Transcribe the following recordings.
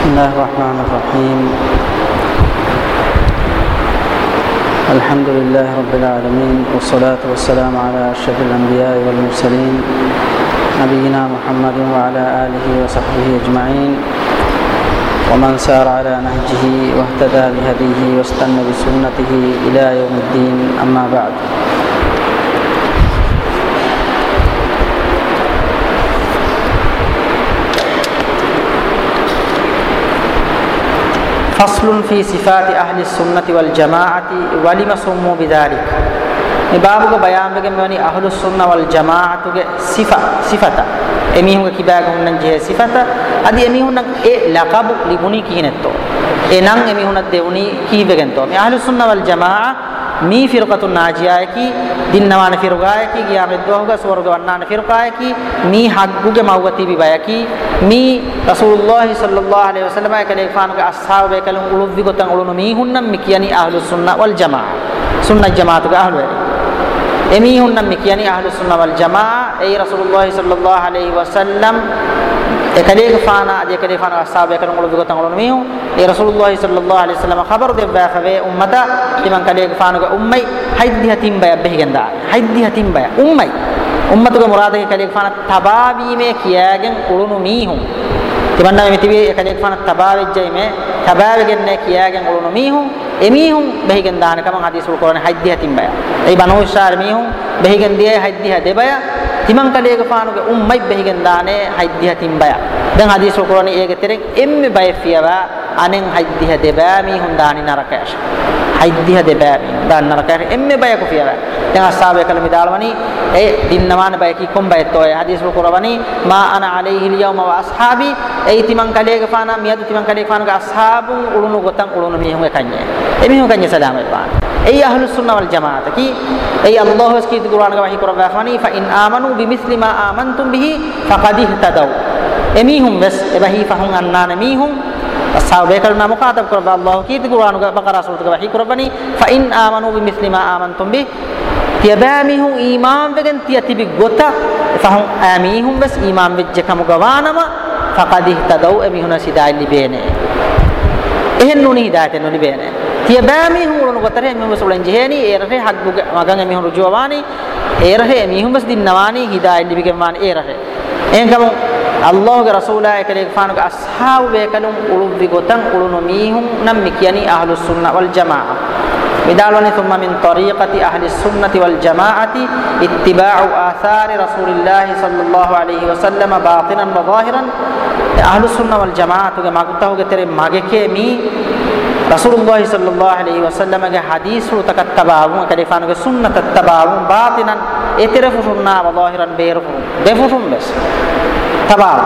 بسم الله الرحمن الرحيم الحمد لله رب العالمين والصلاة والسلام على أشرف الأنبياء والمرسلين نبينا محمد وعلى آله وصحبه أجمعين ومن سار على نهجه واهتدى بهديه واستنى بسنته إلى يوم الدين أما بعد ෆස්ලුන් fee සිෆාති අහ්ලි සුන්නති වල් ජමාඅති වලිම සුම්මු බිදාලික මේ බාබුක බයාම් එකේ මෙවැනි අහ්ලු සුන්න වල් ජමාඅතුගේ සිෆා සිෆත එමිහුගේ කිබෑ ගොන්නන් ජේ සිෆත අදි එමිහුන්නක් ඒ ලකබු ලිබුනි කියනතෝ එනං එමිහුන්නක් දෙවුනි කීවගෙන්තෝ මේ අහ්ලු සුන්න වල් ජමාඅ මේ ෆිරකතුන් නාජියායකි දින්නවාන ෆිරගායකි ගියාමෙත් දොහුග සුවර්ග වන්නාන ෆිරකායකි මේ හග්ගුගේ මව්වති බිබයකි මේ රසූලුල්ලාහි සල්ලල්ලාහු අලයිහි වසල්ලම කලේ ෆානුගේ අස්හාබේ කලුන් උලුව් විගතන් උලුනු මීහුන්නම් මි කියන්නේ අහ්ලුස් සුන්නා වල් ජමා සුන්නා ජමාතුගේ අහ්ලු එමීහුන්නම් මි කියන්නේ අහ්ලුස් සුන්නා වල් ජමා ඒ රසූලුල්ලාහි සල්ලල්ලාහු අලයිහි වසල්ලම් එකලේක ಫಾನಾදී එකලේ ಫಾನ ಅಸ್ಸಾಬೆ ಕರಂಗುಳು ಬಿಗ ತಂಗುಳು ಮೀಯು ಈ ರಸೂಲುಲ್ಲಾಹಿ ಸಲ್ಲಲ್ಲಾಹು ಅಲೈಹಿ ವಸಲ್ಲಂ ಖಬರ್ ದೆಬ್ಬಾ ಖವೆ ಉಮ್ಮತ ಇಮನ್ ಕಲೇಕ ಫಾನುಗ ಉಮ್ಮೈ ಹೈದ್ದಿ ಹತಿಂ ಬಯ ಬೆಹಿಗೆಂದ ಹೈದ್ದಿ ಹತಿಂ ಬಯ ಉಮ್ಮೈ ಉಮ್ಮತುಗ ಮುರಾದಗೆ ಕಲೇಕ ಫಾನ ತಬಾವೀಮೆ ಕಿಯಾಗೆನ್ ಉಳುನು ಮೀಹು තිබන්න මේ තිබේ එකලෙක් ෆන තබාවෙජ්ජයි මේ තබාවෙගෙන්නේ කියාගෙන් උළුණු මීහුන් එමීහුන් බෙහිගෙන් දානකම හදීසුල් කරන හයිද්දිය තින් බය. ඒ බනෝෂාර මීහුන් බෙහිගෙන් දියේ හයිද්දිය දෙබය හිමංකඩේ ගපානුගේ උම්මයි බෙහිගෙන් දානේ හයිද්දිහ තිම්බය දැන් හදීස් වකරණි ඒක තෙරෙන් එම්මෙ බය පියවා අනෙන් හයිද්දිහ දෙබෑ මීහුන් දානි නරකයශ හයිද්දිහ දෙබෑ මීහුන් දාන නරකයශ එම්මෙ බය කුපියවා දැන් අස්සාබය කළ මිදාලවනි ඒ දින්නවාන බය කි කොම්බය තෝය හදීස් වකරවනි මා අන අලෛහි ලියවම වස්හාබි ඒ තිමංකඩේ ගපානා මියදු තිමංකඩේ ගපානුගේ අස්හාබුන් උළුණු ගොතන් උළුණු මීහුන් එකන්නේ එමිහුන් කන්නේ සලාමයි පාන এই আহলুস সুন্নাহ ওয়াল জামাআত কি এই আল্লাহ কি কুরআন গাহি করবে আখমানি ফা ইন আমানু বিমিসলি মা আমানতুম বিহি ফাকাদ ইহতাদাউ এমিহুম বাস এবাহি ফাহুম আন্নান এমিহুম সাহাবেকার নাম আদব করবে আল্লাহ কি কুরআন বাকারা সূরা গাহি করবানি ফা ইন আমানু বিমিসলি মা আমানতুম বিহি තියබෑමිහු ඊමාම් වෙගෙන් තිය තිබි ගොත සහු ඈමිහුම් බස් ඊමාම් වෙච්ච කම ගවානම ෆකදිහ තදව් එමිහුන සිදායි ලිබේනේ එහෙන් නුනි හිදායත නුනි බේනේ තියබෑ මිහුරුණු කොතරේ මිහුස් උලෙන් ජෙහෙනි ඒරහේ හග්ගු මගන් මිහුරු ජෝවානි ඒරහේ මිහුම්ස් දින්නවානි හිදා ඉල්ලිබිකම් වානි ඒරහේ එන්කම අල්ලාහගේ රසූලා එකලේ ෆානුක අස්හාබ් වේකලුම් උළුබ්බි ගොතන් උළුනු මිහුම් නම් මිකියනි අහ්ලුස් සුන්නා වල් ජමාඅ මෙදාලෝනේ තුම්ම මින් තරීකති අහ්ලිස් සුන්නති වල් ජමාඅති ඉත්තිබාඋ ආසාරි රසූලිල්ලාහි සල්ලල්ලාහු අලයිහි වසල්ලම බාතිනන් වදාහිරන් අහ්ලුස් සුන්නා වල් ජමාඅතුගේ මග්තහුගේ තරේ මගකේ මී රසූලුල්ලාහි සල්ලල්ලාහු අලයිහි වසල්ලමගේ හදීස් රුතකත් තබාවුම කලිෆානුගේ සුන්නත තබාවුම බාතිනන් එතරෆු සුන්නා වදාහිරන් බේරෆු දෙෆුසුම් බස් තබාව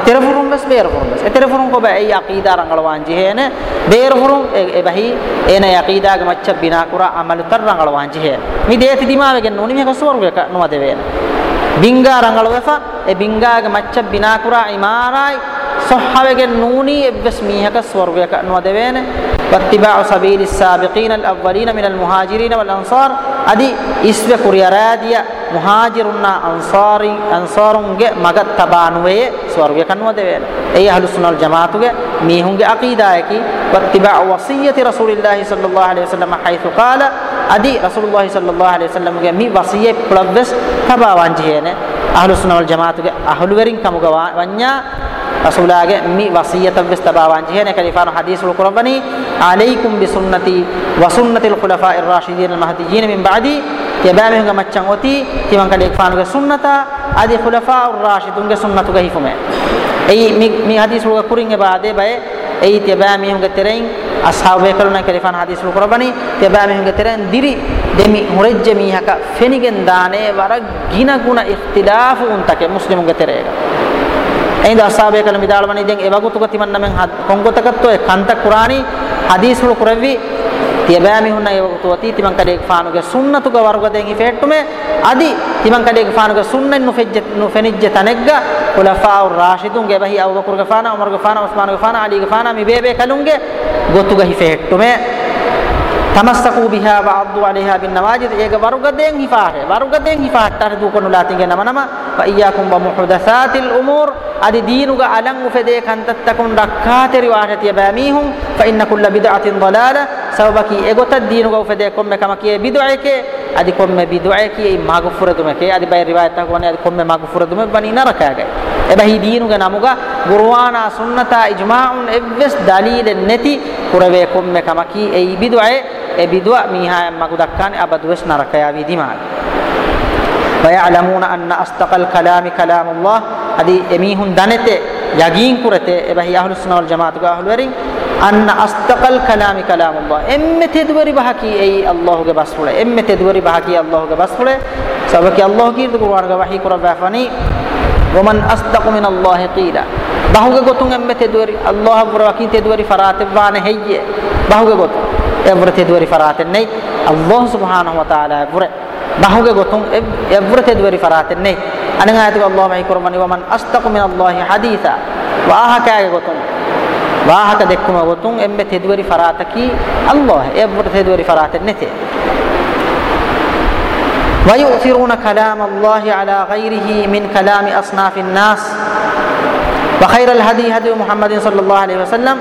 එතරෆුරුම් බස් බේරෆුම් බස් එතරෆුරුම් කොබ ඒ යකීදා රංගලවාන් ජිහේන බේරෆුරුම් එබහි එන යකීදාගේ මච්ච බිනා කුරා අමලතර රංගලවාන් ජිහේන මේ දේති දිමාවෙගෙන් නොනි මේක ස්වර්ගයක නොවද වේන බින්ගා රංගලවස ඒ බින්ගාගේ මච්ච බිනා කුරා ඉමාරායි සොහ්හවෙගෙන් නූනි එබ්බස් මීහක ස්වර්ගයක නොවද වේනේ واتباع سبيل السابقين الأولين من المهاجرين والأنصار أدي إسوة كريارادية مهاجرنا أنصار أنصارنගේ මග තබානුවේ ස්වර්ගය කනුවද වේ. ඒ අහලු සුනල් ජමාතුගේ මීහුන්ගේ අකීදායකි වත්තිබා වසියති රසූලිල්ලාහි සල්ලල්ලාහු අලයිහි වසල්ලම හයිතු قال අදි රසූලුල්ලාහි සල්ලල්ලාහු අලයිහි වසල්ලමගේ මි වසියේ ප්‍රවස් තබාවන්ජේන අහලු සුනල් ජමාතුගේ අහලු වරින් කමුග වඤ්ඤා රසූලාගේ මි වසියතක් වෙස් තබාවන් ජීහන කලිෆාන හදීස් වල කරබනි আলাইකුම් බිසුන්නති වසුන්නතිල් ඛුලෆායි රාෂිදීන් මහදීයන් මින් බාදි තියබෑමෙහුග මච්චන් ඔති තිමන් කලිෆානුගේ සුන්නත আদি ඛුලෆා රාෂිදුන්ගේ සුන්නතුගේ හිෆුමේ එයි මි මි හදීස් වල කුරින්ගේ බාදේ බය එයි තියබෑමෙහුග තෙරෙන් අස්හාබේ කරන කලිෆාන හදීස් වල කරබනි තියබෑමෙහුග තෙරෙන් දිරි දෙමි හොරෙජ්ජ මීහක ෆෙනිගෙන් දානේ වර ගිනගුණ ඉක්තිලාෆු උන්තකේ මුස්ලිමුගේ තෙරේක එයින්ද අස්සාබය කළ මිදාලවනේ දැන් ඒ වගුතුක තිමන් නමෙන් කොංගොතකත්ව කන්ත කුරානි හදීසුල් කුරවි තියබෑමි හුන්න ඒ වගුතුව තී තිමන් කඩේ ෆානුගේ සුන්නතුක වර්ගයෙන් ඉෆෙට්ටුමේ අදි තිමන් කඩේ ෆානුගේ සුන්නෙන් නුෆෙජ්ජ නුෆෙනිජ්ජ තනෙග්ග ඛුලෆාඋ රාෂිදුන් ගේ බහි අබුබකර් ගේ ෆානා උමර් ගේ ෆානා උස්මාන් ගේ ෆානා අලි ගේ ෆානා මි බේබේ කලුන්ගේ ගොතුග හිෆෙට්ටුමේ තමස්සකූ බිහා වඅද්දු අලයිහා බින් නවාජිද ඒක වර්ගයෙන් හිෆාරේ වර්ගයෙන් හිෆාට්ටර දුකනුලා තින්ගේ නම නම وإياكم ومحدثات الأمور أدي دينك ألن فديك أن تتكون ركاتر واشتي باميهم فإن كل بدعة ضلالة سببكي إغوت الدينك وفديكم كما كي بدعك أدي كم بدعك مغفرتم كي أدي باي رواية تكون أدي كم مغفرتم بني نركاك එබැහි දීනුගේ නමුග ගුරුවානා සුන්නතා ඉජ්මාඋන් එවස් දලීලෙන් නැති කුරවේ කොම්මේ කමකී ඒ බිදුවේ ඒ බිදුව මීහා මගු දක්කානේ අබදුවස් නරකයා වීදිමාගේ ويعلمون أن أصدق الكلام كلام الله هذه يميهن دانتة يقين كرتة إبهي أهل السنة والجماعة أهل ورين أن أصدق الكلام كلام الله إما تدوري بحكي أي الله كبسوله إما تدوري بحكي الله كبسوله سبك الله كير دكوارك بحكي كرة بافني ومن أصدق من الله قيلا بحوك قطن إما تدوري الله بروكي تدوري فرات بانه هي بحوك قطن إبرت تدوري فرات الله سبحانه وتعالى بروكي بحوجة قطن يبرت يدوري فرات النه أنا هاي الله ما يكرمني ومن أستق من الله حديثا وآه كأي قطن وآه كدكما قطن إم بتدوري فراتك الله يبرت يدوري فرات النه ويؤثرون كلام الله على غيره من كلام أصناف الناس وخير الهدي هدي محمد صلى الله عليه وسلم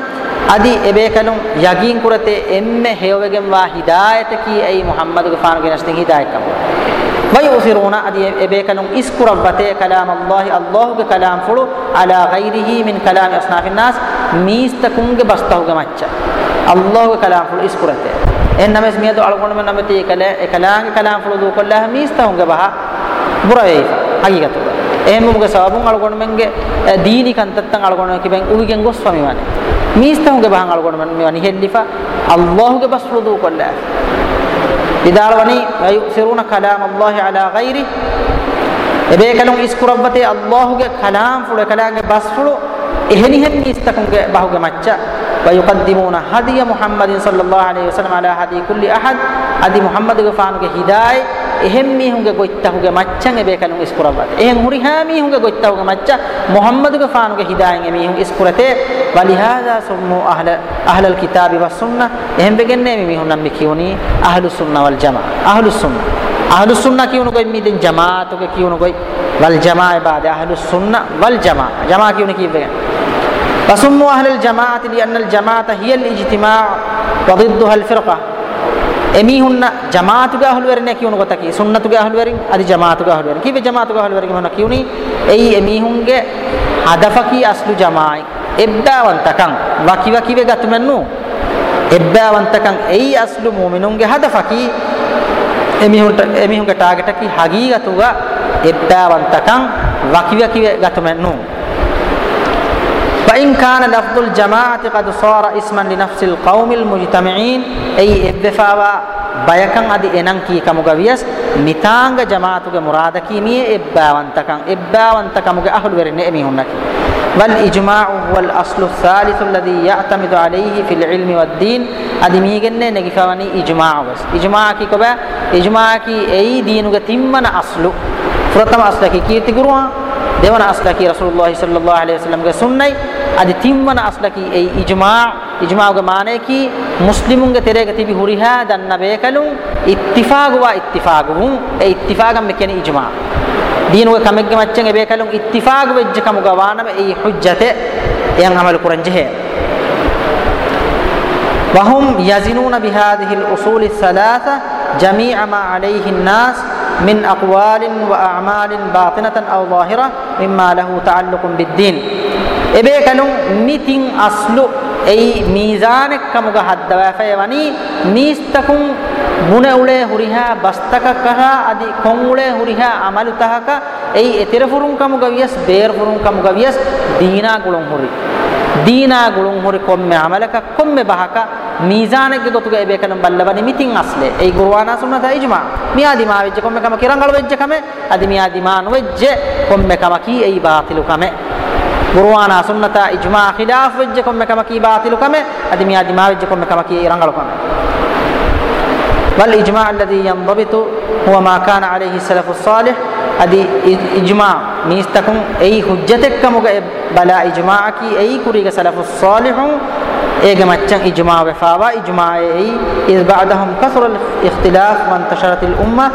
අදි එබේකලුම් යගීන් කුරතේ එම්මෙ හේවගෙන් වා හිදායත කී ඇයි මුහම්මදුගේ ෆානු ගෙනස්තින් හිදායකම් ويؤثرون ادي ابيكنون اسكربته كلام الله الله کے کلام فلو على غيره من كلام اصناف الناس ميستكون کے بستاو گمچا الله کے کلام فلو اسکرتے ان نمس میدو الگون من نمتی کلا کلام کے کلام فلو دو کلا ميستاون کے بہا برے حقیقت එහෙම මුගේ සවබුන් අලගොණ මෙන්ගේ දීනි කන්තත්තන් අලගොණ කිබෙන් උවිගෙන් ගොස් ස්වාමීවනේ මිස්තහුගේ බහන් අලකොට මන් මේවා නිහෙල්ලිෆා අල්ලාහුගේ බස් රුදු කොල්ලා ඉදාලවනි යුක්සිරුන කලාම අල්ලාහි අලා ගයිරි එබේකලුන් ඉස්කුරබ්බතේ අල්ලාහුගේ කලාම් ෆුල කලාගේ බස් ෆුල එහෙනිහෙන් මිස්තහුගේ බහුගේ මච්චා ويقدمون هدي محمد صلى الله عليه وسلم على هدي كل احد ادي محمد غفانගේ හිදායි එහෙම් මීහුන්ගේ ගොයිත්තහුගේ මච්චන් එබේ කලුන් ඉස්කුරවත එහෙන් හුරිහා මීහුන්ගේ ගොයිත්තහුගේ මච්චා මුහම්මදුගේ ෆානුගේ හිදායන් එමීහුන් ඉස්කුරතේ වලිහාදා සුම්මු අහල අහලල් කිතාබි වස් සුන්නා එහෙම් වෙගන්නේ මීහුන් නම් කියුනි අහලු සුන්නා වල් ජමා අහලු සුන්නා අහලු සුන්නා කියුණු ගොයි මීදෙන් ජමාතුගේ කියුණු ගොයි වල් ජමා ඉබාද අහලු සුන්නා වල් ජමා ජමා කියුණු කීවෙගන් වසුම්මු අහලල් ජමාඅති ලියන්නල් ජමාඅත හියල් ඉජ්තිමා වදිද්දුහල් ෆිරකා එමිහුන්න ජමාතුගේ අහළු වෙරනේ කියුණු කොටකී සුන්නතුගේ අහළු වෙරින් අදි ජමාතුගේ අහළු වෙරින් කිව්වේ ජමාතුගේ අහළු වෙරින් මොන කියුණි එයි එමිහුන්ගේ හදෆකි අස්ලු ජමායි එබ්බාවන්තකං වකිව කිවේ ගතුමන්නු එබ්බාවන්තකං එයි අස්ලු මුමිනුන්ගේ හදෆකි එමිහුන්ට එමිහුන්ගේ ටාගටකි හගීගතුගා එබ්බාවන්තකං වකිව කිවේ ගතුමන්නු وإن كان لفظ الجماعة قد صار اسما لنفس القوم المجتمعين أي إبفاوا بيكن أدي إنان كي كمغا ويس نتانغ جماعة مراد كي مي إباوان تكن إباوان تكمغا أهل ورن إمي هنك والإجماع هو الأصل الثالث الذي يعتمد عليه في العلم والدين أدي ميغن نغفواني إجماع بس إجماع كي كبا إجماع كي أي دينغ تمن أصل ප්‍රථම අස්ලකී කීර්ති ගුරුවා දෙවන අස්ලකී රසූලුල්ලාහි සල්ලල්ලාහු අලයිහි වසල්ලම්ගේ සුන්නයි අද තිම්වන අස්ලකී ඒ ඉජ්මා ඉජ්මාගේ මානේ කි මුස්ලිමුන්ගේ තෙරේක තිබි හුරිහා දන්න බේකලුන් ඉත්තිෆාග වා ඉත්තිෆාගුම් ඒ ඉත්තිෆාගම් මෙ කියන්නේ ඉජ්මා දීනුගේ කමෙක්ගේ මච්චන් ඒ බේකලුන් ඉත්තිෆාග වෙච්ච කමුගේ වානම ඒ හුජ්ජතේ එයන් අමල් කුරන්ජේ وهم يزنون بهذه الأصول الثلاثة جميع ما عليه الناس من أقوال وأعمال باطنة أو ظاهرة مما له تعلق بالدين එබේකලුම් මිතින් අස්ලු එයි මීසානෙක්කමුග හද්දවැෆයවනි නීස්තකුම් මුණ උලේ හුරිහා බස්තක කහ අදි කොන් උලේ හුරිහා අමලු තහක එයි එතර ෆුරුම් කමුග වියස් බේර් ෆුරුම් කමුග වියස් දීනා ගුලුම් හුරි දීනා ගුලුම් හුරි කොම්මේ අමලක කොම්මේ බහක මීසානක ගොතුක එබේ කනම් බල්ලබනි මිතින් අස්ලේ ඒ ගුරුවානා සුන්නත ඉජ්මා මියා දිමා වෙච්ච කොම්මෙ කම කිරංගල වෙච්ච කම අදි මියා දිමා නොවෙච්ච කොම්මෙ කම කී ඒ බාතිලු කම ගුරුවානා සුන්නත ඉජ්මා ඛිලාෆ් වෙච්ච කොම්මෙ කම කී බාතිලු කම අදි මියා දිමා වෙච්ච කොම්මෙ කම කී ඉරංගල කම والإجماع الذي ينضبط هو ما كان عليه السلف الصالح أدي إجماع ميستكم أي حجتك كم بلا إجماعك أي كريك سلف الصالح ඒක මච්චන් ඉජ්මා වෙෆාවා ඉජ්මායි ඉස් බාදහම් කසර ඉඛ්තිලාෆ් වන් තෂරතිල් උම්මා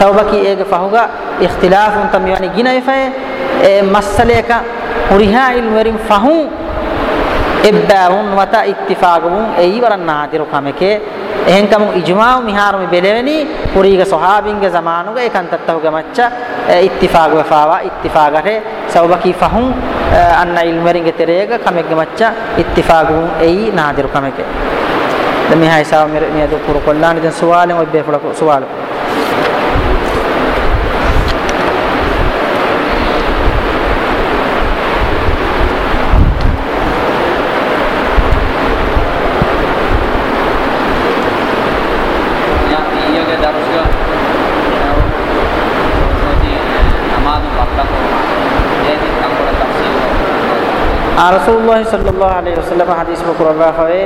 සවබකි ඒක ෆහුගා ඉඛ්තිලාෆුන් තම යනි ගිනයිෆේ ඒ මස්සලේක හුරිහා ඉල්මරින් ෆහු එබ්බාවුන් වත ඉත්තිෆාගුන් එයි වරන්නාදිරු කමකේ එහෙන්කම ඉජ්මාව මිහාරුම බෙලෙවනි පුරීග සොහාබින්ගේ සමානුග ඒකන්තත්තහුග මච්ච ඉත්තිෆාග වෙෆාවා ඉත්තිෆාගරේ ಸೌಬಕಿ ಫಹುಂ ಅನ್ನ ಇಲ್ಮರಿಗೆ ತೆರೆಯಗ ಕಮೆಗೆ ಮಚ್ಚ ಇತ್ತಿಫಾಗು ಎಯಿ ನಾದಿರು ಕಮೆಗೆ ದಮಿ ಹೈಸಾವ ಮಿರ ಮಿಯದು ಪುರು ಕೊಳ್ಳಾನಿ ದನ್ ಸುವಾಲೆ ಒಬ್ಬೆ ಫುಳಕು ಸುವಾಲು আর রসুল্লাহ সাল্লাহ আলী রসল্লাম হাদিস মুকুরবা হয়ে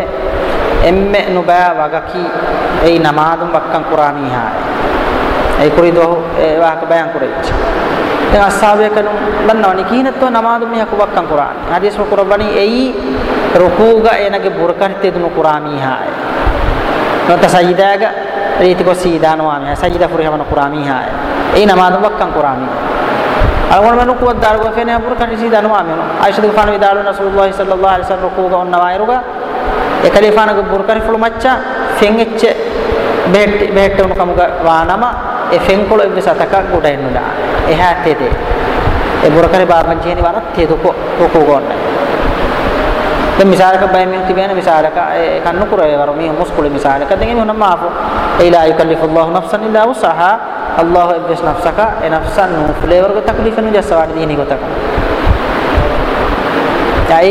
এম্মে নুবা ওয়াগাকি এই নামাজ বাক্কাং কোরআনি হায় এই করে দো এবাহকে বয়ান করে අස්සාාවය කනු බන්නවනි කීනත්ව නමාදුම හකුවක්කන් කුරාන් හදිස්ම කුරබනි එයි රුකූග එනගේ බුරකහිතයදුණු කුරාමීහාය නොත සයිදාග රීතිකො සීදානවාමය සජිද පුරහමන කුරාමීහාය ඒ නමාදුමක්කන් කුරාමී أقول من قوة دار وفين أبور كان يسيد أنو آمنو عائشة دفانو يدارو رسول الله صلى الله عليه وسلم ركوعه ونوائره එකලිෆාන ගුරුකරි ෆුළු මච්චා ෆෙන්ගෙච්ච බෙහෙට් බෙහෙට් උණු කමුග වානම ඒ ෆෙන්කොල ඉබ්බ සතක ගොඩෙන් නුදා එහා තෙතේ ඒ බුරකරි බාබන් ජීනි වරත් තෙදුක රකෝ ගොන්න දැන් මිසාලක බය මෙහු තිබෙන මිසාලක ඒ කන්නු කුරේ වර මේ මුස්කුල මිසාලක දැන් මේ හොනම ආපෝ ඒ ලා යකලිෆුල්ලාහු නෆ්සන් ඉල්ලා උසහා ಅಲ್ಲಾಹು ಎಬ್ಬಿಸ್ ನಫ್ಸಕ ಎ ನಫ್ಸನ್ನು ಫುಲೇವರ್ಗು ತಕ್ಲೀಫನ್ನು ಜಸ್ಸ ವಾಡಿ ದೀನಿ ಗೊತ್ತಕ ಐ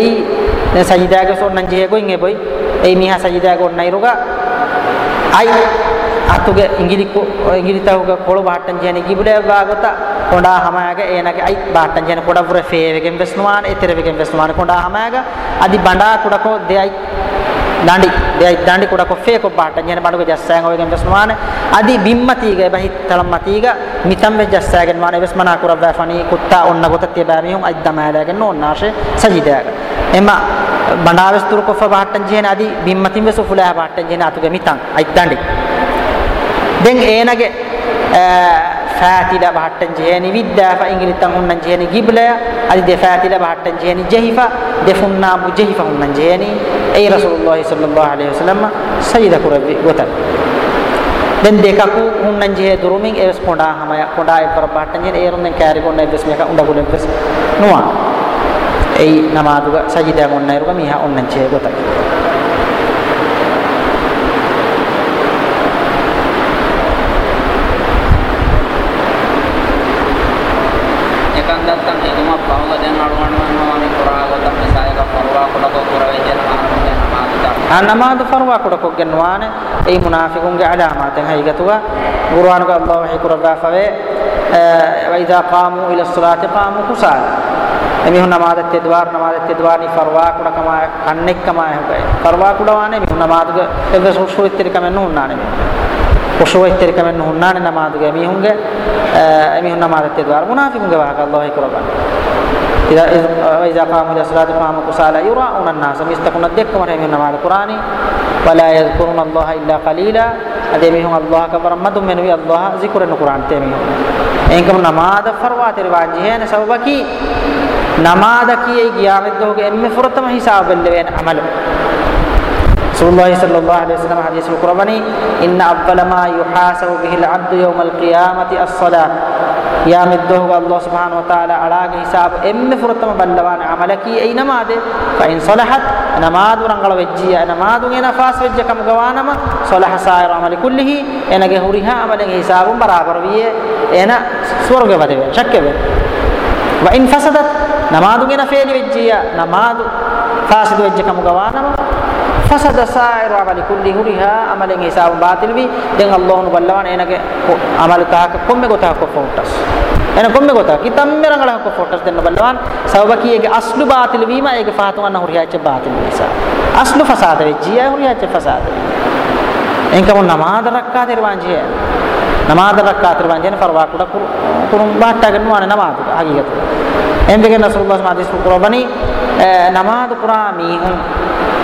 ಸಜಿದಾಗ ಸೋ ನಂಜಿ ಹೇಗೋ ಹಿಂಗೆ ಬೋಯ್ ಐ ಮೀಹ ಸಜಿದಾಗ ಒಣ್ಣ ಇರುಗ ಐ ಅತ್ತುಗೆ ಇಂಗಿಲಿಕ್ಕು ಇಂಗಿಲಿತ ಹೋಗ ಕೊಳು ಬಾಟಂಜಿಯನ ಗಿಬುಲೆ ಬಾಗುತ್ತ ಕೊಂಡ ಹಮಾಗ ಏನಗೆ ಐ ಬಾಟಂಜಿಯನ ಕೊಡವ್ರ ಫೇವೆಗೆ ವೆಸ್ನುವಾನ ಎತಿರವೆಗೆ ವೆಸ್ನುವಾನ ಕೊಂಡ ಹಮಾಗ ಅದಿ ಬಂಡಾ ಕುಡಕೋ ದೇ ಐ dandi de dandi kuda ko fe ko bahata nyane bandu jassang oy gem jasmane adi bimmati ge bahi talam mati ga mitam be jassagen wane bes mana kurab wa fani kutta onna gota te ba mihun ajda mala gen non nashe sajida ga emma bandaves tur ko fa bahata jene adi bimmati be sufula bahata jene atu ge mitam ajda dandi den enage eh فاتلة بحتن جهني ودا فإنجل تنهن جهني قبلة أدي دي فاتلة بحتن جهني جهفة دفنا بو جهفة هن جهني أي رسول الله صلى الله عليه وسلم سجد كربي وتن දැන් දෙකකු උන්නන් J දුරුමින් එවස් පොඩා හමය පොඩා ඉතර පාටන් J ඒරුන්ෙන් කෑරි ගොන්න එවස් මේක උඩ ගොන්න එවස් නුවා ඒ නමාදුක සජිදා ගොන්න ඒරුක මීහා උන්නන් J ගොතයි ನಮಾಜ್ ಫರ್ವಾ ಕೊಡಕೋಗ್ಯನ್ ವಾನ ಈ ಮುನಾಫಿಕುಂಗೆ ಅಲಾಮಾತೆ ಹೈಗತುವ ಗುರುವಾನುಗ ಅಲ್ಲಾಹ್ ಹೈಕುರಗಾಫವೆ ವೈದಾ com ಇಲ ಸುಲಾತಿ com ಕುಸಾಲ එමිහු නමාද තෙදවාර නමාද තෙදවානි ෆර්වා කුඩ කම කන්නෙක් කම ෆර්වා කුඩ වානේ මිහු නමාදක එද සුසුරිත් තරකම නුන්නානේ කුෂුවයිත්තර කමන්න හුන්නානේ නමාදුගේ මිහුන්ගේ මිහුන් නමාදත් ද්වාර මුනාෆිකුන්ගේ වහක අල්ලාහ් කරබන් ඉදා ඉදා قاموا للصلاه قاموا كسالى يراؤون الناس مستكون දෙක්කම මිහුන් නමාද කුරානි ولا يذكرون الله الا قليلا අදේ මිහුන් අල්ලාහ් කබරම් මදුම් මෙනුයි අල්ලාහ් zikr කුරාන් තේ මිහුන් එංගම නමාද ෆර්වා තෙරවාජි හේන සබබකි නමාද කී ගියාමෙද්දෝගේ එම්මේ ෆුරතම හිසාබෙල්ල වෙන අමලෝ Rasulullah sallallahu alaihi wasallam hadis Al-Qur'ani inna awwala ma yuhasabu bihi al-'abdu yawm al-qiyamati as-salah يا مدوه الله سبحانه وتعالى على حساب ام فرتم بلوان عملكي اي نماذ فان صلحت نماذ رنگل وجي نماذ نفاس وجي كم غوانما صلح سائر عمل كله انگه هوريها عمل حساب برابر وي انا سورغ بده شك به وان فسدت نماذ نفيل وجي نماذ فاسد وجي كم غوانما ಫಸದ ಸಾಯಿರು ಅಮಲಿ ಕುಲ್ಲಿ ಹುರಿಹ ಅಮಲಿಂಗ್ ಹಿಸಾಬ್ ಬಾತಿಲ್ವಿ ದೆಂಗ್ ಅಲ್ಲೋಹನು ಬಲ್ಲವನ ಏನಗೆ ಅಮಲು ತಾಕ ಕೊಮ್ಮೆ ಗೊತ್ತಾಗ ಕೊಪ್ಪುಂಟಸ್ ಏನ ಕೊಮ್ಮೆ ಗೊತ್ತಾಗ ಕಿ ತಮ್ಮೆ ರಂಗಳ ಕೊಪ್ಪುಂಟಸ್ ದೆನ್ನ ಬಲ್ಲವನ್ ಸೌಬಕಿ ಏಗೆ ಅಸ್ಲು ಬಾತಿಲ್ವಿ ಮಾ ಏಗೆ ಫಾತುವನ್ನ ಹುರಿಯಾಚೆ ಬಾತಿಲ್ವಿ ಹಿಸಾಬ್ ಅಸ್ಲು ಫಸಾದ ಜಿಯ ಹುರಿಯಾಚೆ ಫಸಾದ ಎಂಕಮ ನಮಾದ ರಕ್ಕಾದಿರುವಾಂಜಿಯ ನಮಾದ ರಕ್ಕಾತಿರುವಾಂಜಿಯ ಪರ್ವಾ ಕೂಡ ಕುರುಂ ಬಾಟ್ಟಾಗನ್ನು ವಾನೆ ನಮಾದು ಹಾಗೀಗತ್ತು ಎಂಬೆಗೆ ನಸರುಲ್ಲಾಸ್ ಮಾದಿಸ್ ಕುರಬನಿ ನಮಾದ ಕುರಾ ಮೀಹುಂ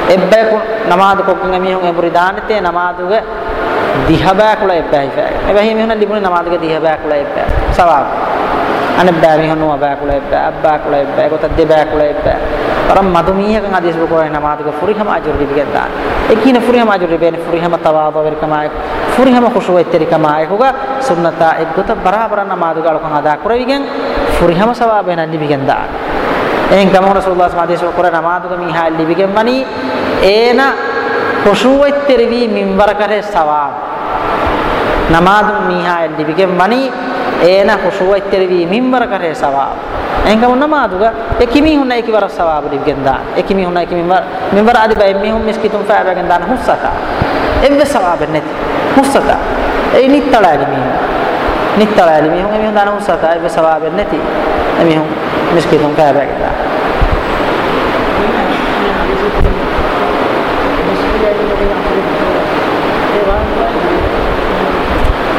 එබ්බැකු නමාදු කොක්කංග මිහුන් එඹුරි දානතේ නමාදුග දිහබැකුල එබ්බැයිෆෑ එබැහි මිහුන ලිබුන නමාදුග දිහබැකුල එබ්බැ සවාබ් අනෙබ්බෑ මිහුන නොබැකුල එබ්බැ අබ්බැකුල එබ්බැ කොට දෙබැකුල එබ්බැ තරම් මදුමීයකන් අදීස් බකෝය නමාදුග ෆුරිහම අජුර දිගත් දාන එකින ෆුරිහම අජුර බේන ෆුරිහම තවාබ වෙරකමයි ෆුරිහම කුෂුව එතරිකමයි කුග සුන්නතා එක්ගත බරාබර නමාදුග අලකන් අදා කරවිගෙන් ෆුරිහම සවාබ වෙනන් දිගත් දාන එහෙන් ගමන රසූලුල්ලාහ් සමාදේශ කරන නමාදුක මීහා ලිබිගෙම්මනි ඒන කුෂුවෙත්තරවි මින්වරකරේ සවා නමාදුම් මීහා ලිබිගෙම්මනි ඒන කුෂුවෙත්තරවි මින්වරකරේ සවා එහෙන් ගමන නමාදුක එකimi හුන එකවර සවාබ ලිබිගෙන්දා එකimi හුන එකimi මින්වර මින්වර আদি බයි මිහුම් මිස්කිතුම් ෆාබගෙන් දාන හුස්සක එබ්බ සවාබ නැති හුස්සක ඒ නිත්තලාලි මිහුම් නිත්තලාලි මිහුම් එමි හුන් දාන හුස්සක එබ්බ සවාබ නැති එමි හුම් miskito on käypäkään.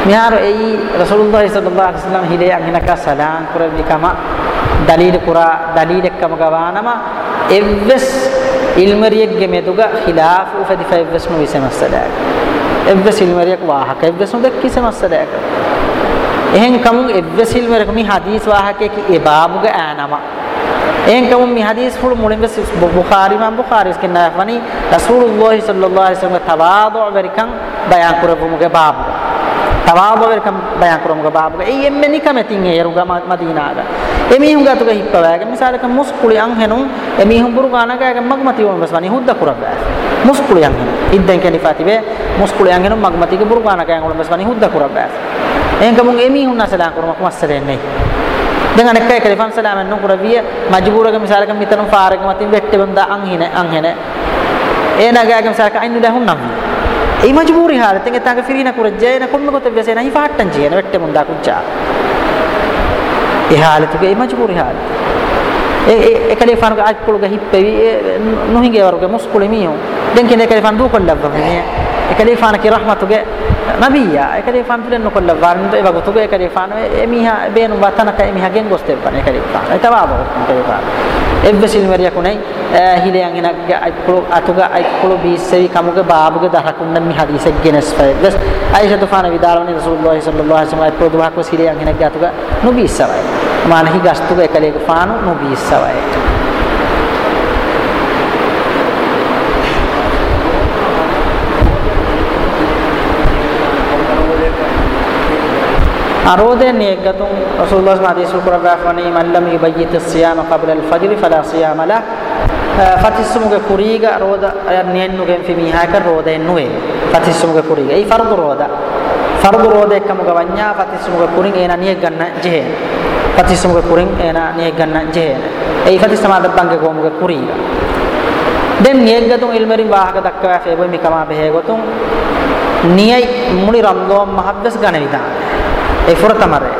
මෙහාර එයි රසූලුල්ලාහ සල්ලල්ලාහු අලයිහි වසල්ලම් හිලේ අංගනක සලාම් කුරවිකම දලීල කුරා දලීල කම ගවානම එවස් ඉල්මරියෙක්ගේ මෙතුග ඛිලාෆ් උෆදි ෆයිවස් නොවිසමස්සදා එවස් ඉල්මරියක් වාහක එවස් නොදක් කිසමස්සදාක එහෙන් කමුන් එව්වසිල් වరకు මේ හදීස් වාහකයේ එබාමුග ඈනම එහෙන් කමුන් මේ හදීස් හුළු මුලින්ම බුඛාරි මම් බුඛාරිස් කෙනා වනි රසූලුල්ලාහි සල්ලල්ලාහු අලයිහි වසල්ලම තවාදු වරකම් බයන් කරපුමුගේ බාබු තවාදු වරකම් බයන් කරමුගේ බාබු එයින් මෙනි කැමතින් හේරුග මදීනාග එමි හුඟ තුක හිප්පවෑග මිසාලක මුස්කුලි අං හෙනුම් එමි හුම් බුරු ගානකෑග මග්මති වොන් වස්වනි හුද්ද කුරබෑ මුස්කුලි අං හෙනුම් ඉද්දෙන් කෙනි ෆාතිබේ මුස්කුලි අං හෙනුම් මග්මතිගේ බුරු ගානකෑග වොන් වස්වනි හුද්ද කුරබෑ එංගමුන් එමිහුන් අසලා කරමක් මස්සරෙන්නේ දැන් අනෙක් අය කලිෆම් සලාමෙන් නුකුරවිය මජබූරක මිසාලක මිතනම් ෆාරක මතින් වෙට්ටෙ බඳ අංහින අංහෙන ඒ නගාගම් සලක අයින් දහුන් නම් ඒ මජබූරි හාලතෙන් එතක ෆිරින කුරජේන කොම්ම කොට වෙසේ නැහි ෆාට්ටන් ජේන වෙට්ටෙ බඳ කුච්චා ඒ හාලතක ඒ මජබූරි හාල ඒ ඒ කලිෆම් අජ් කුල ගහිප්පෙවි නොහිගේ වරුගේ මුස්කුලෙමියෝ දැන් කෙනේ කලිෆම් දූ කොල්ලබ්බම ඒ කලිෆම් කි රහමතුගේ nabiya ekari fan pilen nokolla varndo eva gotugo ekari fan emiha eh, eh, eh, beenu watanaka emiha gen goste pan ekari fan e tawabo ekari fan evve silmeriya kunai hileyan enagge aikulu atuga aikulu bisevi kamuge baabuge darakunna mi hadise genes fa evves aisha tufana vidarawani rasulullah sallallahu alaihi wasallam aikulu duha ko hileyan enagge atuga nubisawai manahi gastuga ekali faanu nubisawai අරෝදෙන් නියගතුන් රසූලුල්ලාහ් සමහදීසු කරගාෆනි මල්ලම් යබයිත සියාම قبل الفجر فلا صيام له ෆතිස්සුමුගේ කුරීග රෝද නියන්නුගෙන් ෆිමීහාක රෝදෙන් නුවේ ෆතිස්සුමුගේ කුරීග ඒ ෆර්දු රෝද ෆර්දු රෝද එක්කමුග වඤ්ඤා ෆතිස්සුමුගේ කුරින් එන නිය ගන්න ජෙහෙ ෆතිස්සුමුගේ කුරින් එන නිය ගන්න ජෙහෙ ඒ ෆතිස්සමාදබ්බංගේ ගෝමුගේ කුරීග දෙම් නියගතුන් ඉල්මරින් වාහක දක්වා ෆේබොයි මිකමා බෙහෙ ගොතුන් නියයි මුනි රම්දෝම් මහබ්බස් ගණවිදා ඒ ෆුරතමරේ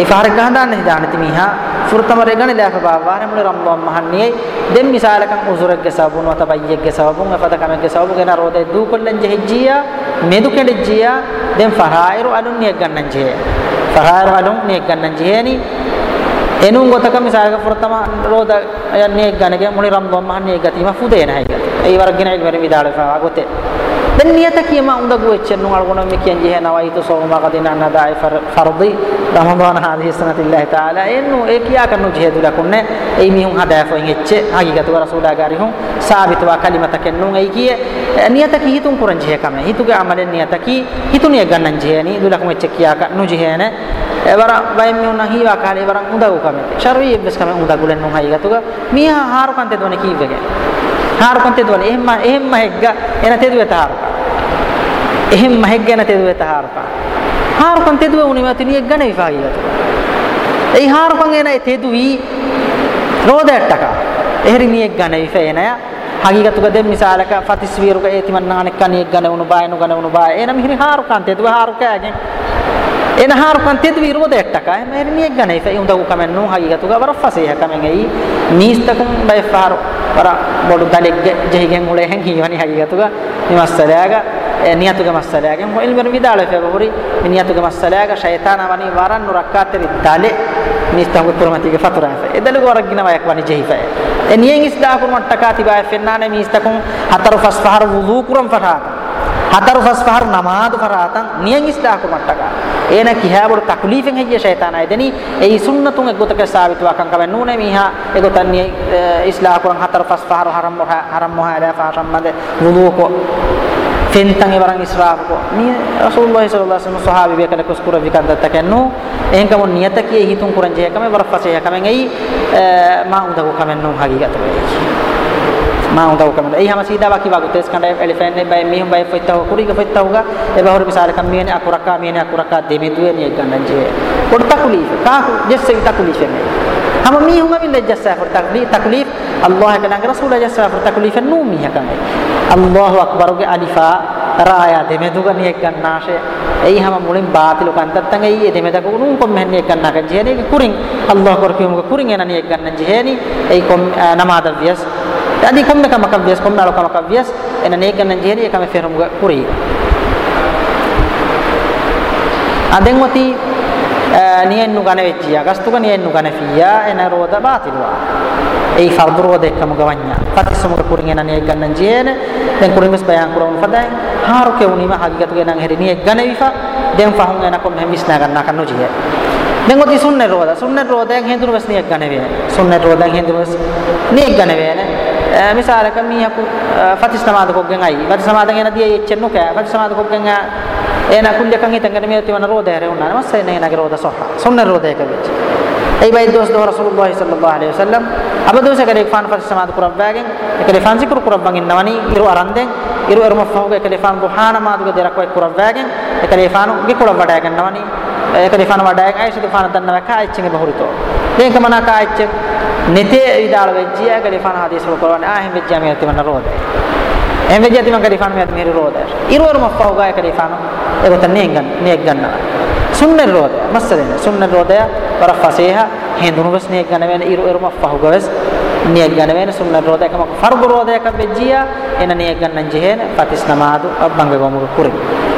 ඒ ෆාරක් ගහඳන්නේ දානති මීහා ෆුරතමරේ ගණ ලාපබා වාරමුල රම්බම් මහන්නේ දෙම් මිසාලකම් උසුරග්ග සබුන් වතබයිග්ග සබුන් අපදකමග්ග සබුන් ගන රෝදේ දූ කොල්ලන් ජෙහිජියා මෙදු කෙඩජියා දෙම් ෆහායරු අලුන් නිය ගන්නන් ජේ ෆහායරු අලුන් නිය ගන්නන් ජේනි එනුන් ගොතක මිසාලක ෆුරතම රෝද යන්නේ ගණගේ මුනි රම්බම් මහන්නේ ගතිම ෆුදේ නැහැ ඒ වරගෙන ඉවර විදාලක ආගොතේ දැන් නියතකීම උඳගු වෙච්චෙන්නු අල්ගොන මේ කියන්නේ නවයිතු සෝමක දිනන්න දායි ෆර්දි රමදාන හදිස්නතිල්ලාහ් තාලා එන්නු ඒ කියා කරනු ජිහදුල කොන්නේ ඒ මිහුන් හදාෆෙන් එච්ච හගීගතව රසූලාගාරි හුන් සාබිතව කලිමතකෙන් නුන් ඒ කිය නියතකී හිතුන් පුරන් ජිහ කම හිතුගේ අමලෙන් නියතකී හිතුනිය ගන්නන් ජිහනි දුලකම එච්ච කියා කරනු ජිහන එවර වයින් මිහුන් හීවා කාලේ වරන් උදව් කම ශර්වි ඉබ්ස් කම උදගුලෙන් නුන් හයිගතුග මිහා හාරුකන්තේ දොන කීවගේ තාරකන් තෙදුවන එහෙම එහෙම මහෙග්ග එන තෙදුවේ තාරක එහෙම මහෙග්ග එන තෙදුවේ තාරක තාරකන් තෙදුවේ උනි මතිනියෙක් ගණ විපාගියත ඒ හාරකන් එන තෙදුවි රෝදට්ටක එහෙරි නියෙක් ගණ විපේනය හගීගතුක දෙම් මිසාලක ෆතිස් වීරුක ඒතිමන් නානෙක් කණියෙක් ගණ උණු බායනු ගණ උණු බාය එන මිහිරි හාරකන් තෙදුවේ හාරකයගෙන් එන හාරකන් තෙදුවේ රෝදට්ටක එහෙම එහෙරි නියෙක් ගණ විපේ උඳ උකමෙන් නෝ හගීගතුක වරෆසේ හකමෙන් එයි නීස්තකුම් බයිෆාරෝ ವರ ಬೊಡು ದಲಿಗ್ಗೆ ಜಹಿಗೆಂ ಉಳೆ ಹೆಂ ಹೀವನಿ ಹಗಿಗತುಗ ನಿಮಸ್ಸಲ್ಯಾಗ ನಿಯತುಗ ಮಸ್ಸಲ್ಯಾಗ ಮೊಯಿಲ್ ಬರ್ ವಿದಾಳೆ ಫೆ ಬೊರಿ ನಿಯತುಗ ಮಸ್ಸಲ್ಯಾಗ ಶೈತಾನ ವನಿ ವರನ್ ರಕ್ಕಾತರಿ ದಲೆ ನಿಸ್ತಂಗು ತುರಮತಿಗೆ ಫತುರ ಫೆ ಎದಲು ವರಗಿನ ವಯಕ್ ವನಿ ಜಹಿ ಫೆ ಎನಿಯೆಂ ಇಸ್ದಾ ಕುರ್ ಮಟ್ಟಕಾ ತಿಬಾ ಫೆನ್ನಾನೆ ಮೀಸ್ತಕಂ ಹತರು ಫಸ್ಫಹರ್ ವುದು ಕುರಂ ಫರಾತ ಹತರು ಫಸ್ಫಹರ್ ನಮಾದು ಫರಾತಂ ನಿಯೆಂ ಇಸ್ದಾ ಕುರ್ ಮಟ್ಟಕಾ ඒන කිහාබොඩ තක්ලීෆෙන් හෙජ්ජ ෂයිතානා එදෙනි ඒ සුන්නතුන් එගොතක සාවිතවා කංකවෙන් නූනේ මිහා එගොතන්නේ ඉස්ලා කුරන් හතර පස් පහර හරම් මොහ හරම් මොහ ඇලා ෆාරම්මද වුලුකෝ ෆෙන්තන් එවරන් ඉස්රාපකෝ මේ රසූලුල්ලාහි සල්ලල්ලාහු අලයිහි වසල්ලම් සහාබි වේකන කුස්කුර විකන්දත්ත කන්නු එහෙන්කම නියත කියේ හිතුන් කුරන් ජයකම වරපසේ යකමෙන් ඇයි මා උදව කමෙන් නෝ හගීගත වෙයි මා උදව් කරනවා එයි හැම සීදාවා කිවා ගොතස් කණ්ඩායම් එලිෆෑන් නේ බයි මීහු බයි ෆොයිතව කුරිග ෆොයිතවගා එබ හොරු මිසාර කම් මියනේ අකුරකා මියනේ අකුරකා දෙමේ දුවේ නේ ගන්නන් ජේ කොට්ටකුලි කාහු ජෙස්සේ තකුලිෂ නේ හැම මීහුම විල්ල ජස්සා කොට්ටකුලි තකුලිෆ අල්ලාහ කනංග රසූල ජස්සා කොට්ටකුලිෆ නූ මීහ කමයි අල්ලාහ් අක්බරුගේ අලිෆා රායා දෙමේ දුගණියක් ගන්නාෂේ එයි හැම මුලින් බාතිලු කන්තත්තන් එයි දෙමෙදක උණුම් කොම්මන්නේ ගන්නක ජේනේ කුරින් අල්ලාහ් කරපියමුක කුරින් එනනියක් ගන්නන් ජේනේ එයි කොම් නමාද වියස් adi komme kama kam vias komme alo kama kam vias ena neken jeri kama ferum ga kuri aden wati eh, niyen nu gane vecchiya gastuga niyen nu gane fiya ena roda batilwa ei fardu roda ekkamu gawanya patissumu ga kurin ena niyen gannan jene den kurin mes bayan kurum fadain haru ke unima hagigatu ge nan heri niyen gane vifa den fahun ena kom hem isna ganna kanno jiye දැන් ඔති සුන්නෙ රෝදා සුන්නෙ රෝදයෙන් හේතුන වස් නියක් ගණවේ සුන්නෙ රෝදයෙන් හේතුන වස් නියක් ගණවේ නේ Eh, misala kamiyaku eh, fati samada koggen ayi fati samada ngena diye yechennu ka fati samada koggen a ena kulya kan hitan ngena miyati wana roda hare unna mas ena ngena roda soha sunna roda ka bich eh, ay bay dos do rasulullah sallallahu alaihi wasallam abadu sa kare fan fati samada kurab bagen kare fan zikr kurab bangin nawani iru aranden iru ermo fahuge kare fan ruhana madu ge derakwa kurab bagen kare fanu ge kurab wada gan nawani kare fan wada ay sa fan danna ka ay chinge bahurito දැන් කමනා කායච්ච නිතේ විදාල වෙච්චිය ගලිෆාන හදීස් වල කරවන්නේ ආ එහෙම වෙච්චිය මේ තිමන රෝද එහෙම වෙච්චිය තිමන ගලිෆාන මේ මේ රෝද ඉරවරම පහුගාය ගලිෆාන ඒකත නේගන් නේග ගන්නවා සුන්න රෝද මස්සදෙන සුන්න රෝදය වරෆසේහ හේඳුනුගස් නේග ගන්න වෙන ඉරවරම පහුගවස් නේග ගන්න වෙන සුන්න රෝදයකම ෆර්ග රෝදයක වෙච්චිය එන නේග ගන්නන් ජෙහෙන පතිස් නමාදු අබ්බංග ගොමුක කුරේ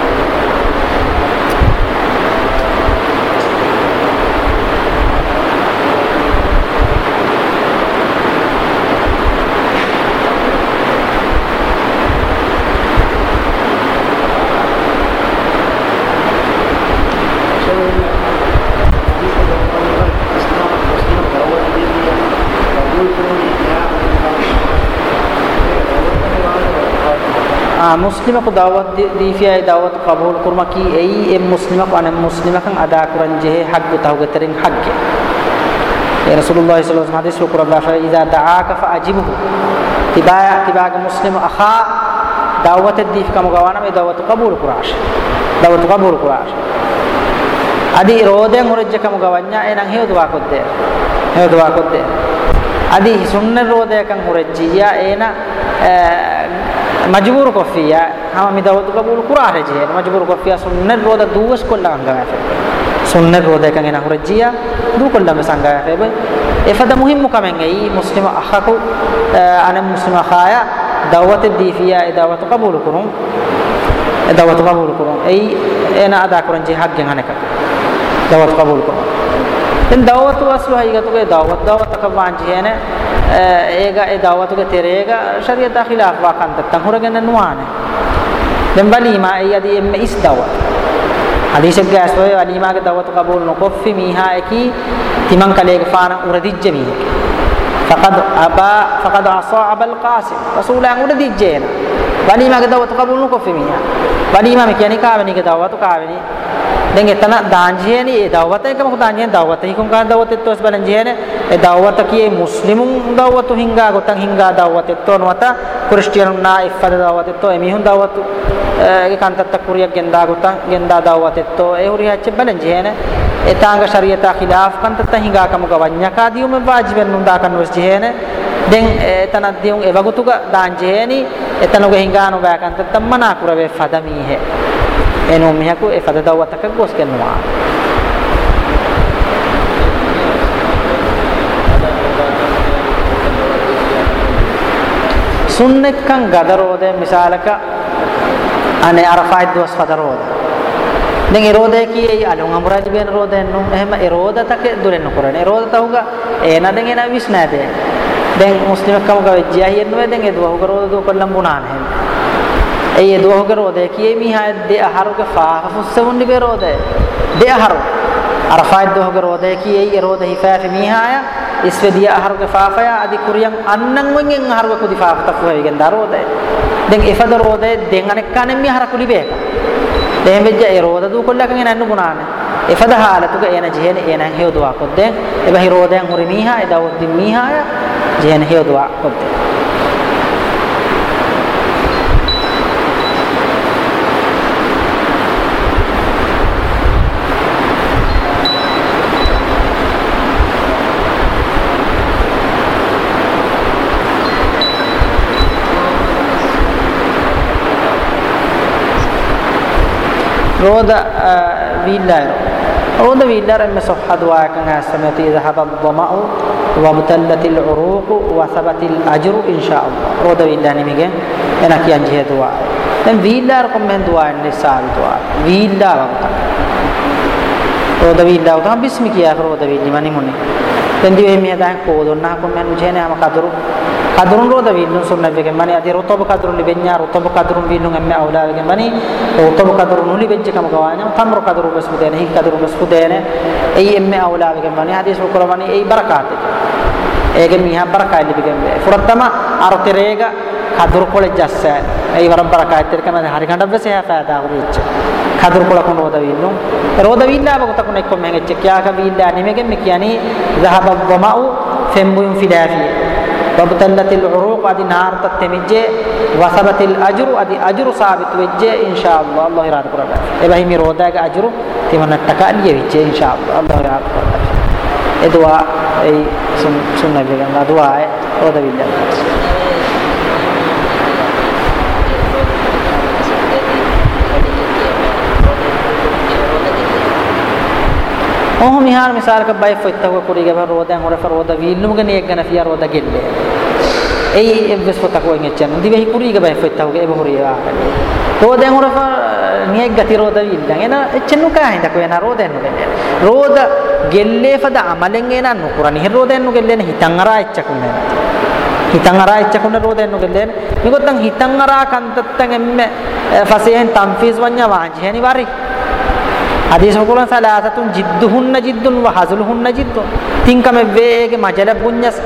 මුස්ලිමකු දාවත් දීෆියායි දාවත් කබූල් කුර්මකි එයි එම් මුස්ලිමකු අනම් මුස්ලිමකන් අදා කුරන් ජෙහ හග්ග තවගතරෙන් හග්ග ඒ රසූලුල්ලාහ් සල්ලල්ලාහු අලයිහි වසල්ලම් හදීස් කුරබාෆා ඉදා දාආක ෆඅජිබ්හු තිබා තිබාග මුස්ලිම අඛා දාවත දීෆකම ගවන මේ දාවත කබූල් කුරාෂ දාවත කබූල් කුරාෂ අදි රෝදෙන් උරජ්ජකම ගවඤ්ඤා එනං හේතුවා කොද්දේ හේතුවා කොද්දේ අදි සුන්නරෝදයකන් උරජ්ජියා එන مجبور کو فيا هم می دعوت قبول قرار جي مجبور کو فيا سنن رودا دوس کو لنگ گا فے سنن رودا کن نہ ہرجیا دو کو لنگ سنگا فے افدا مهم کمن ای مسلم اخا کو انا مسلم خایا دعوت دی فيا دعوت قبول کروں دعوت قبول کروں ای انا ادا کرن جي حق گنے کا دعوت قبول کروں ان دعوت واسو ہی گتو دعوت دعوت کا وانجے نے ඒගා ඒ දාවතුගේ තෙරේග ශරියත ඛිලාෆ් වාකන්තත්තන් හොරගෙන නුවානේ දැන් වලීමා ඒ යදී එම්ම ඉස් දාව හදීසෙක් ගෑස්වයේ වලීමාගේ දාවත කබූල් නොකොෆි මීහා එකි තිමන් කලේක ෆාන උරදිජ්ජ මීහ ෆකද් අබා ෆකද් අසා අබල් කාසිම් රසූලන් උරදිජ්ජේනා වැඩිමගේ දවතු කබුල්නු කොෆිමියා වැඩිම කියන්නේ කාවෙනික දවතු කාවෙනි දැන් එතන දාන්ජියනි ඒ දවවත එක මොකද දාන්ජියන දවවත හිකුම් කාන් දවවතෙත් ඔස් බලන් ජියන ඒ දවවත කියේ මුස්ලිමුන් දවවතු හිංගා ගොතන් හිංගා දවවතෙත් නොවත ක්‍රිස්තියානුනා ඉෆද දවවතෙත් එමිහුන් දවවතු ඒ කාන්තත්ත කුරියක් ගෙන්දා ගොතන් ගෙන්දා දවවතෙත් ඒ හුරි හැච්ච බලන් ජියන එතාංග ශරියත ඛිලාෆ් කාන්තත්ත හිංගා කමුක වඤ්ඤකා දියුම වාජිබෙන් නුන්දා කන්වස් ජියන දැන් එතනත් දියුම් එවගුතුක දාන්ජියනි එතනක හිඟානු බෑකන්ත තම්මනා කුරවේ ෆද මීහෙ එනෝ මිහකු ඒ ෆද දවතක ගොස් කරනවා සුන්නෙක්කන් ගදරෝදේ මිසාලක අනේ අරෆයිද් දොස් ෆදරෝද දැන් එරෝදේ කීයි අලුන් අමරාජ බේන රෝදෙන්නු එහෙම එරෝදතක දුරෙන්න කරන්නේ එරෝදත උග එනදෙන් එන විශ්නාදේ දැන් මුස්ලිමෙක් කම ගාව ජියහියෙන් නොවේ දැන් ඒ දුවහ කරෝද දුව කොල්ලම් බුණාන හැම ඒ ඒ දුවහ කරෝද කියේ මීහා දෙ අහරුක ෆාහුස්සුන් නිබරෝද දෙ අහරු අරෆායි දුවහ කරෝද කියේ ඒ රෝද හිෆාට මීහාය ඉස්වදිය අහරුක ෆාෆය අදි කුරියන් අන්නන් වෙන්ගෙන් අහරුක කුදි ෆාෆත ෆුවෙගෙන් දරෝද දැන් එෆද රෝද දෙන් අනෙක් කණෙන් මීහා හරකුලි බේක දැන් වෙජ්ජ ඒ රෝද දුව කොල්ලකගෙන අන්න බුණානේ එපද හාලතුක එන ජෙහෙන එන හේවදුවා කොද්දේ එබහි රෝදයන් හුරි මීහා එදවොද්දි මීහාය ජෙහෙන හේවදුවා කොද්දේ රෝද villaero. Onda villaro emme sohhaduwaakan haasamati idhahaba dhama'u وابتلت العروق وثبت الأجر إن شاء الله رود بالله نميجي أنا كي أنجه دعاء දැන් වීල්ලාරකම් මෙන් දුවා නිසාල් දුවා වීල්ලාරක රෝද වීල්ලා උතම් බිස්මි කියා කරෝද වීල්ලි මනි මොනේ දැන් දිවේ මිය දැන් කෝදොන්නා කොම් මෙන් උජේනේ අම කතරු kadrun ro da winnu sunna bege mani adi rutab kadrun li benya rutab kadrun winnu emme awla bege mani rutab kadrun nuli bejje kam gawanya tamro kadrun bas mudene hi kadrun bas mudene ei emme awla bege mani hadis ukra mani ei barakat ege miha barakat li bege furattama arterega kadrun kole jasse ei waram barakat ter kam hari ganda bas ha faida gurich kadrun kole kon roda winnu roda winna ba gotakun ekko mehenge chekya ka winna nimege me kiyani dhahaba dhama'u fembuyum fidafi وابتلت العروق ادي نار تتمجي وصبت الاجر ادي اجر ثابت وجه ان شاء الله الله يراد قرب ابراهيم رودا کا اجر تمنا تکا لیے وجه ان شاء الله الله يراد قرب ادوا اي سن سن نبي دعاء ودبي الله ඔහොම ඉහාර මිසාරක බයි ෆොයිත්තව කුරිගේ වරෝදා මොරේ ෆරෝදා වීල්ලුමගෙන එක්ගෙන ෆියරෝදා ගෙල්ලේ ඒ එබ්බස් පොතකෝ ඉංගෙච්චන දිවෙහි කුරිගේ බයි ෆොයිත්තවගේ එබ හොරියා රෝදෙන් උරප නියෙක් ගති රෝද විල්ලන් එන එච්චනු කායින්ද කොයන රෝදෙන් නුගෙන්නේ රෝද ගෙල්ලේපද අමලෙන් එන නුකුරණ හි රෝදෙන් නුගෙල්ලෙන හිතන් අරා එච්චකුනේ හිතන් අරා එච්චකුනේ රෝදෙන් නුගෙල්ලෙන මිකොත්තන් හිතන් අරා කන්තත්තන් එම්මේ ෆසයෙන් තම්ෆීස් වඤ්ඤා වාජේනි වරි হাদিস হকুলন সালাসাতুন জিদ্দুহুন্না জিদ্দুন ওয়া হাজলুহুন্না জিদ্দুন তিনকম වේගෙ මජල පුඤ්ඤස්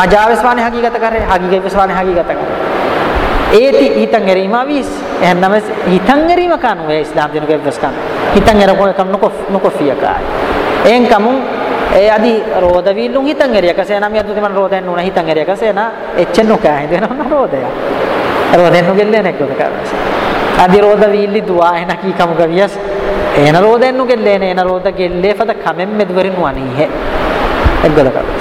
මජාවස් වානේ හකිගත කරේ හකිගවස් වානේ හකිගත කරේ ඒති හිතන් ඇරීම අවිස් එහෙනම් හිතන් ඇරීම කන වේ ඉස්ලාම් දිනුගේ වස්කන් හිතන් ඇරකො කම් නොකො නොකොෆියකායි එන් කමුන් ඒ අදි රෝදවිල්ලුන් හිතන් ඇරියකසේ නම් යද්දු තිමන් රෝදෙන් නුන හිතන් ඇරියකසේ නා එච්චෙන් නොකෑ හිතෙනවා රෝදය රෝදෙන් නුගෙල්ලේ නැක්කොද කරා අදි රෝදවිල්ලි දුවා එනකී කමුග වියස් එනරෝදෙන්නු කෙල්ලේන එනරෝද කෙල්ලේ ෆත කමෙන් මෙදවරින් වනීහ එක්ගලකල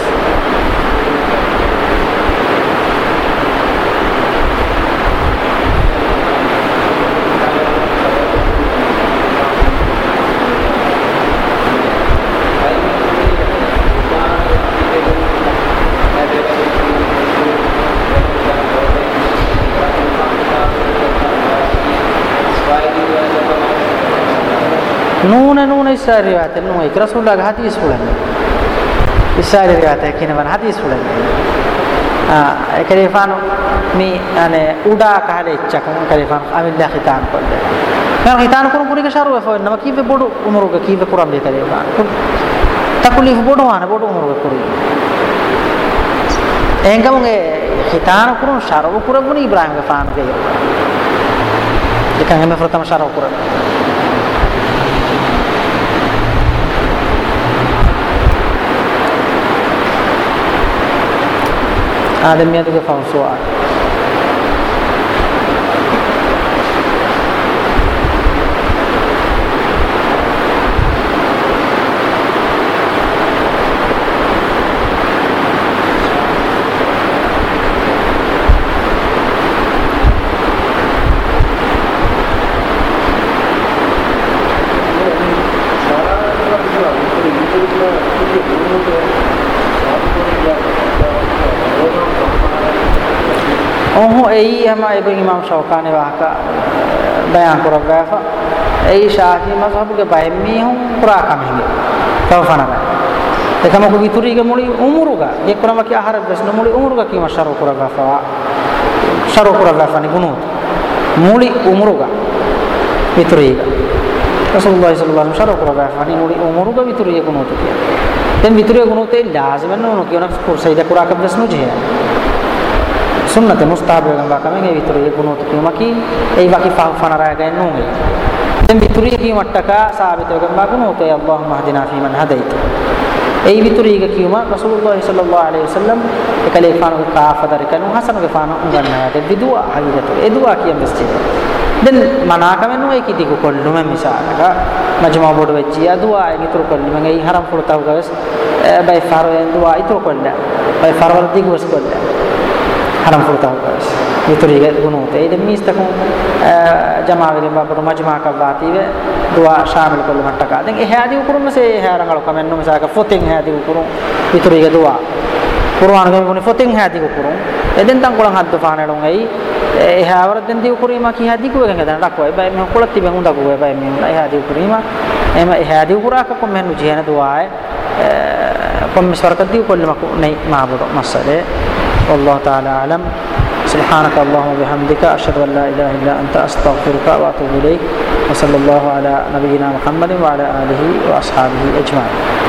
نون نون إسرائيل رواية نون رسول الله حديث فلان إسرائيل رواية كنا من حديث فلان කරිෆානු මේ අනේ උඩා කාලේ ඉච්චකම කරිෆානු අමිල්ලා හිතාන් කොල්ලේ මම හිතාන කුරු කුරික ශරුව ෆොන්නම කීවේ බොඩු උමරුග කීවේ කුරම් දෙ කරිෆාන තකුලිෆ බොඩු වහන බොඩු උමරුග කුරි එංගමුගේ හිතාන කුරු ශරුව කුරගුණ ඉබ්‍රාහිම් ගාන ගේ එකංගම ප්‍රථම ශරුව කුරගුණ 啊，里面这个放松啊。এই আমা এবং ইমাম শৌকানি ওয়াকা बयां करो गैफा ऐ शाही मजहब के बाय मी हूं पूरा कमेंगे तौफाना का देखा मको इतुरी के मुड़ी उम्र का ये कुरान के आहार बेसन मुड़ी उम्र का कीमा शरो पूरा गैफा शरो पूरा गैफा ने गुनु मुड़ी उम्र का इतुरी का रसूलुल्लाह सल्लल्लाहु अलैहि वसल्लम शरो पूरा गैफा ने मुड़ी उम्र का इतुरी के गुनु तो किया तेन इतुरी गुनु ते लाजमन नो क्यों ना सही का पूरा कब बेसन जे है সুন্নাতে মুস্তাহাব এবং বাকামের ভিতরে এই কোনো কিমাকি এই বাকি ফানারায় গায়ে নুঙ্গি දැන් විතුරිය කියුමට ටකා සාබිතව ගම්බාගෙන උතේ අල්ලාහ් මහදිනා ෆීමන් හදයිත ඒ විතුරියක කියුම රසූලුල්ලාහි සල්ලල්ලාහු අලයිහි වසල්ලම් එකලේ ෆානු කාෆදර කනු හසනගේ ෆානු උගන්නාට විදුවා හවිදතු එදුවා කියන මිස්ටි දැන් මනාකමෙන් ඔය කිදි කොල්ලුම මිසාරක මජමා බොඩ වෙච්චි අදුවා ඉතුරු කොල්ලුම ඒ හරම් පුරතව ගවස් බයි ෆාරෝ එන්දුවා ඉතුරු කොල්ලා බයි ෆාරවර්දි ගවස් කොල්ලා haram furtahol kavis i tariqa gunuta ida mistakun jamaveri babaru majmaaka vative dua shamil kollu mattaka den e hadi ukurum se harangal kamennu misaka fotin hadi ukurum i tariqa dua qur'an gami kuni fotin hadi ukurum eden tan kulan haddu faanelun ei e hawar den di ukurima ki hadi kuwen gadan rakwa bai me kulat tiben unda kuwe bai me e hadi ukurima ema e hadi ukuraka ko menu jena duae kom swarkati ko lemak nei maabudo masale والله تعالى أعلم سبحانك اللهم وبحمدك أشهد أن لا إله إلا أنت أستغفرك وأتوب إليك وصلى الله على نبينا محمد وعلى آله وأصحابه أجمعين